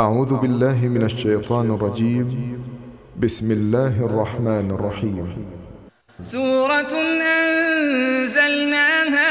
أعوذ بالله من الشيطان الرجيم. بسم الله الرحمن الرحيم. سورة أنزلناها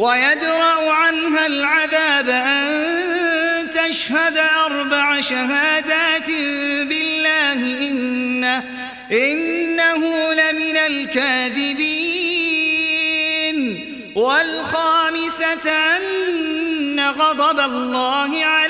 ويدرأ عنها العذاب أن تشهد أربع شهادات بالله إنه, إنه لمن الكاذبين. والخامسة أن غضب الله عليه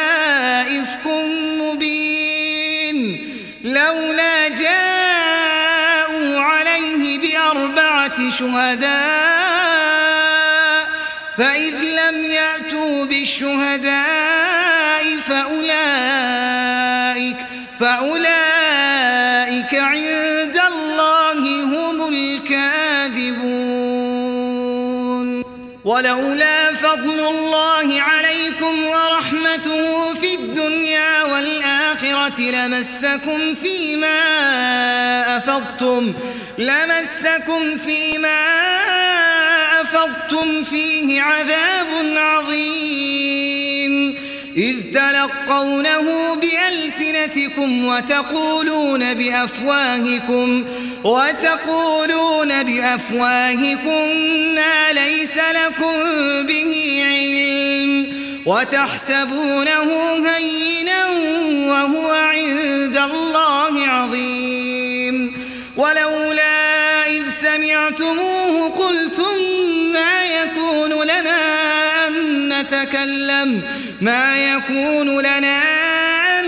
شهداء فإذ لم يأتوا بالشهداء فأولئك, فأولئك عند الله هم الكاذبون. ولولا لمسكم فيما أفضتم لمسكم فيما أفضتم فيه عذاب عظيم إذ تلقونه بألسنتكم وتقولون بأفواهكم وتقولون بأفواهكم ما ليس لكم به علم وتحسبونه هينا وهو عند الله عظيم. ولولا إذ سمعتموه قلتم ما يكون لنا أن نتكلم ما يكون لنا أن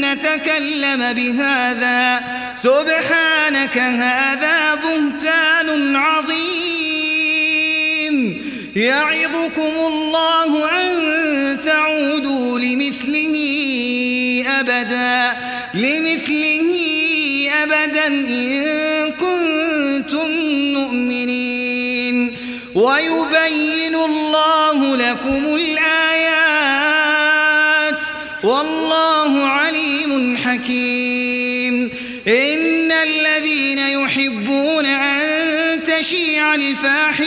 نتكلم بهذا. سبحانك هذا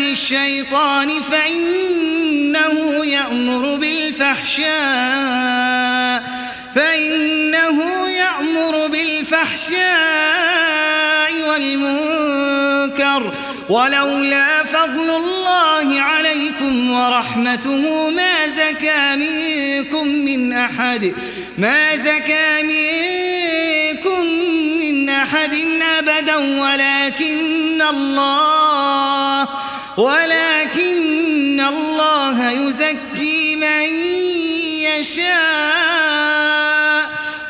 الشيطان فإنه يأمر بالفحشاء فإنه يأمر بالفحشاء والمنكر. ولولا فضل الله عليكم ورحمته ما زكى منكم من أحد ما زكى منكم من أحد أبدا ولكن الله ولكن الله يزكي من يشاء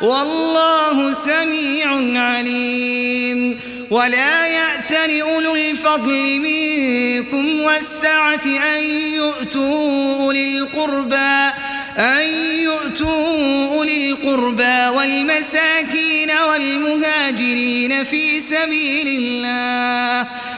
والله سميع عليم ولا يأتن أولو الفضل منكم والسعة أن يؤتوا أولي القربى أن يؤتوا أولي القربى والمساكين والمهاجرين في سبيل الله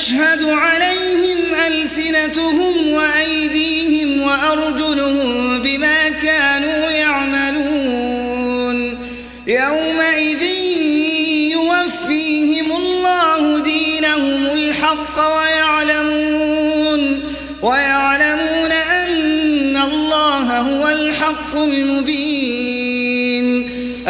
تشهد عليهم ألسنتهم وأيديهم وأرجلهم بما كانوا يعملون. يومئذ يوفيهم الله دينهم الحق ويعلمون ويعلمون أن الله هو الحق المبين.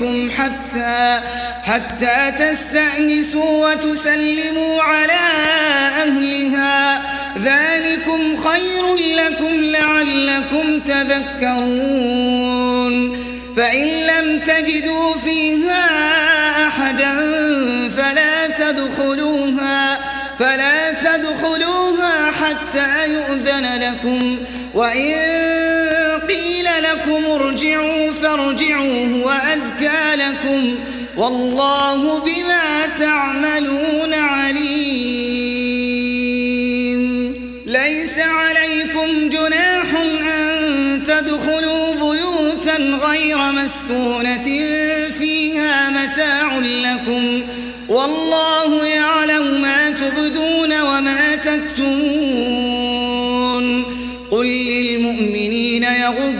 بينكم حتى حتى تستأنسوا وتسلموا على أهلها ذلكم خير لكم لعلكم تذكرون فإن لم تجدوا فيها أحدا فلا تدخلوها فلا تدخلوها حتى يؤذن لكم وإن لكم ارجعوا فارجعوا هو أزكى لكم والله بما تعملون عليم. ليس عليكم جناح أن تدخلوا بيوتا غير مسكونة فيها متاع لكم والله يعلم ما تبدون وما تكتمون. قل للمؤمنين يغضون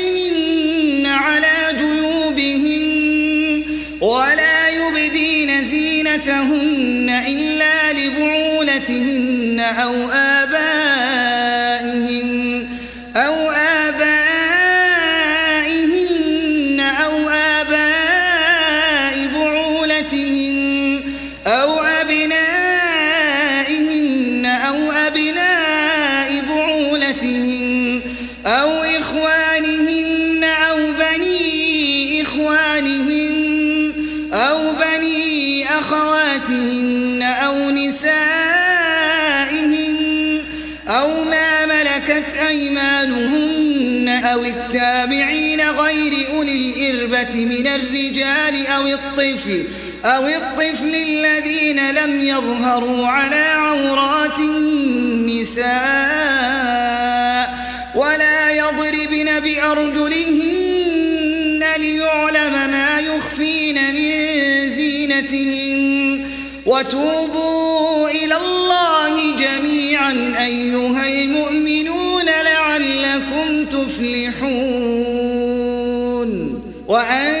الطفل أو الطفل الذين لم يظهروا على عورات النساء ولا يضربن بأرجلهن ليعلم ما يخفين من زينتهم وتوبوا إلى الله جميعا أيها المؤمنون لعلكم تفلحون وأن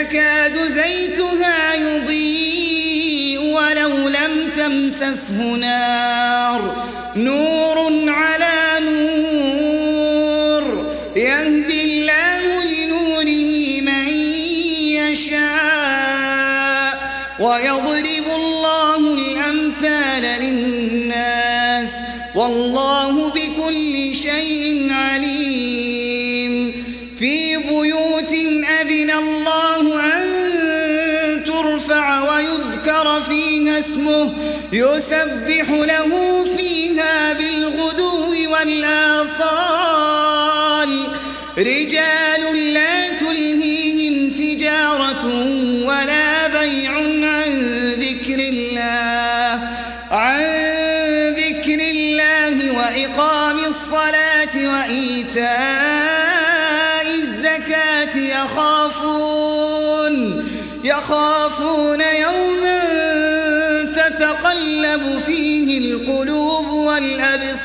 يكاد زيتها يضيء ولو لم تمسسه نار. نور عظيم يسبح له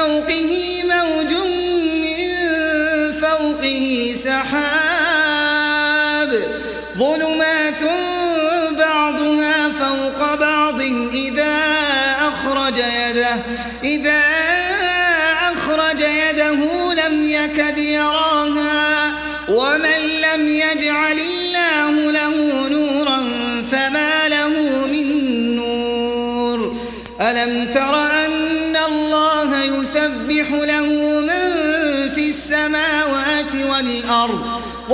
فوقه موج من فوقه سحاب ظلمات بعضها فوق بعض إذا أخرج يده إذا أخرج يده لم يكد يراها ومن لم يجعل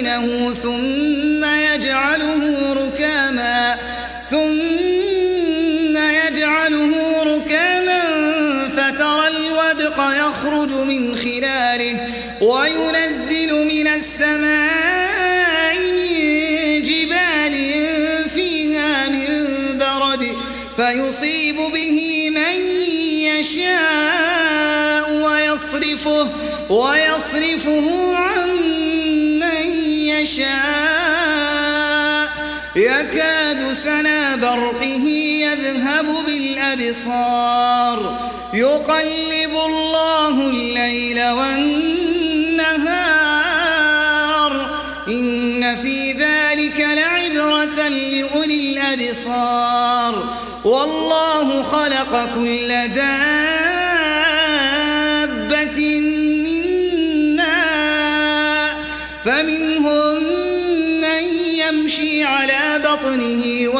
بينه ثم يجعله ركاما ثم يجعله ركاما فترى الودق يخرج من خلاله وينزل من السماء من جبال فيها فيصيب به من يشاء ويصرفه ويصرفه عن أحسن برقه يذهب بالأبصار. يقلب الله الليل والنهار. إن في ذلك لعبرة لأولي الأبصار. والله خلق كل دار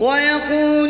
ويقول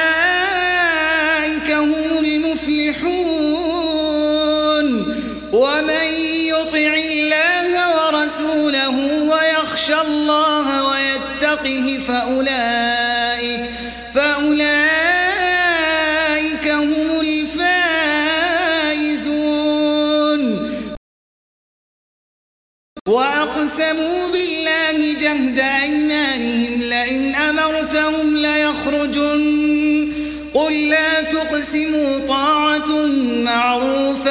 الله ويتقه فأولئك, فأولئك هم الفائزون. وأقسموا بالله جهد أيمانهم لئن أمرتهم ليخرجن. قل لا تقسموا طاعة معروفة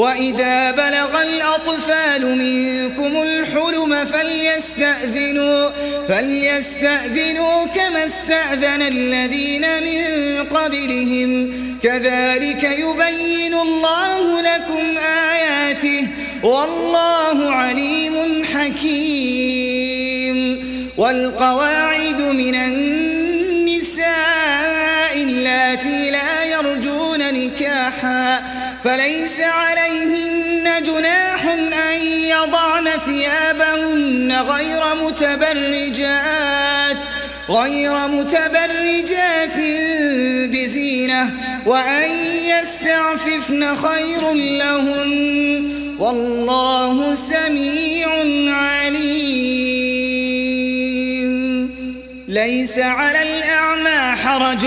وَإِذَا بَلَغَ الْأَطْفَالُ مِنْكُمُ الْحُلُمَ فَلْيَسْتَأْذِنُوا فَلْيَسْتَأْذِنُوا كَمَا اسْتَأْذَنَ الَّذِينَ مِنْ قَبْلِهِمْ. كَذَلِكَ يُبَيِّنُ اللَّهُ لَكُمْ آيَاتِهِ وَاللَّهُ عَلِيمٌ حَكِيمٌ. وَالْقَوَاعِدُ مِنَ النِّسَاءِ اللَّاتِي لَا يَرْجُونَ نِكَاحًا. فليس عليهن جناح أن يضعن ثيابهن غير متبرجات غير متبرجات بزينة وأن يستعففن خير لهن والله سميع عليم. ليس على الأعمى حرج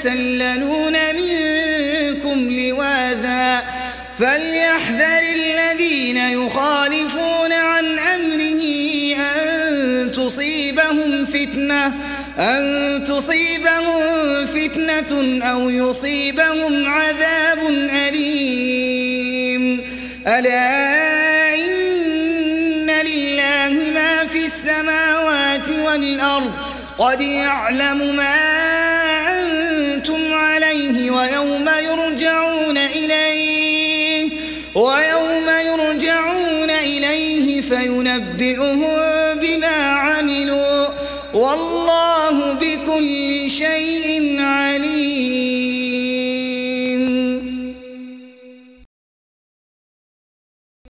يتسللون منكم لواذا فليحذر الذين يخالفون عن أمره أن تصيبهم فتنة أن تصيبهم فتنة أو يصيبهم عذاب أليم. ألا إن لله ما في السماوات والأرض قد يعلم ما